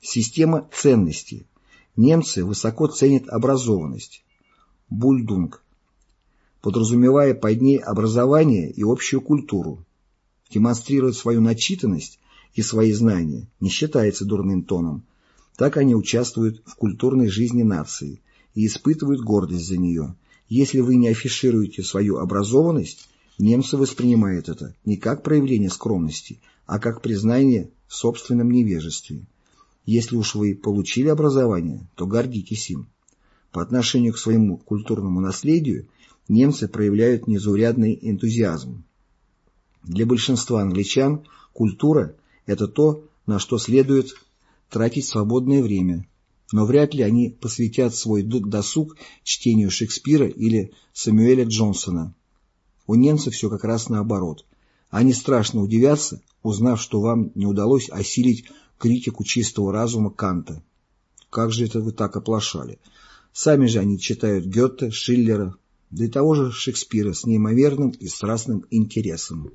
Система ценностей. Немцы высоко ценят образованность. Бульдунг. Подразумевая под ней образование и общую культуру. Демонстрировать свою начитанность и свои знания не считается дурным тоном. Так они участвуют в культурной жизни нации и испытывают гордость за нее. Если вы не афишируете свою образованность, немцы воспринимают это не как проявление скромности, а как признание в собственном невежестве. Если уж вы получили образование, то гордитесь им. По отношению к своему культурному наследию немцы проявляют незаурядный энтузиазм. Для большинства англичан культура – это то, на что следует тратить свободное время, но вряд ли они посвятят свой досуг чтению Шекспира или Самуэля Джонсона. У немцев все как раз наоборот. Они страшно удивятся, узнав, что вам не удалось осилить критику чистого разума Канта. Как же это вы так оплошали? Сами же они читают Гёте, Шиллера, да и того же Шекспира с неимоверным и страстным интересом.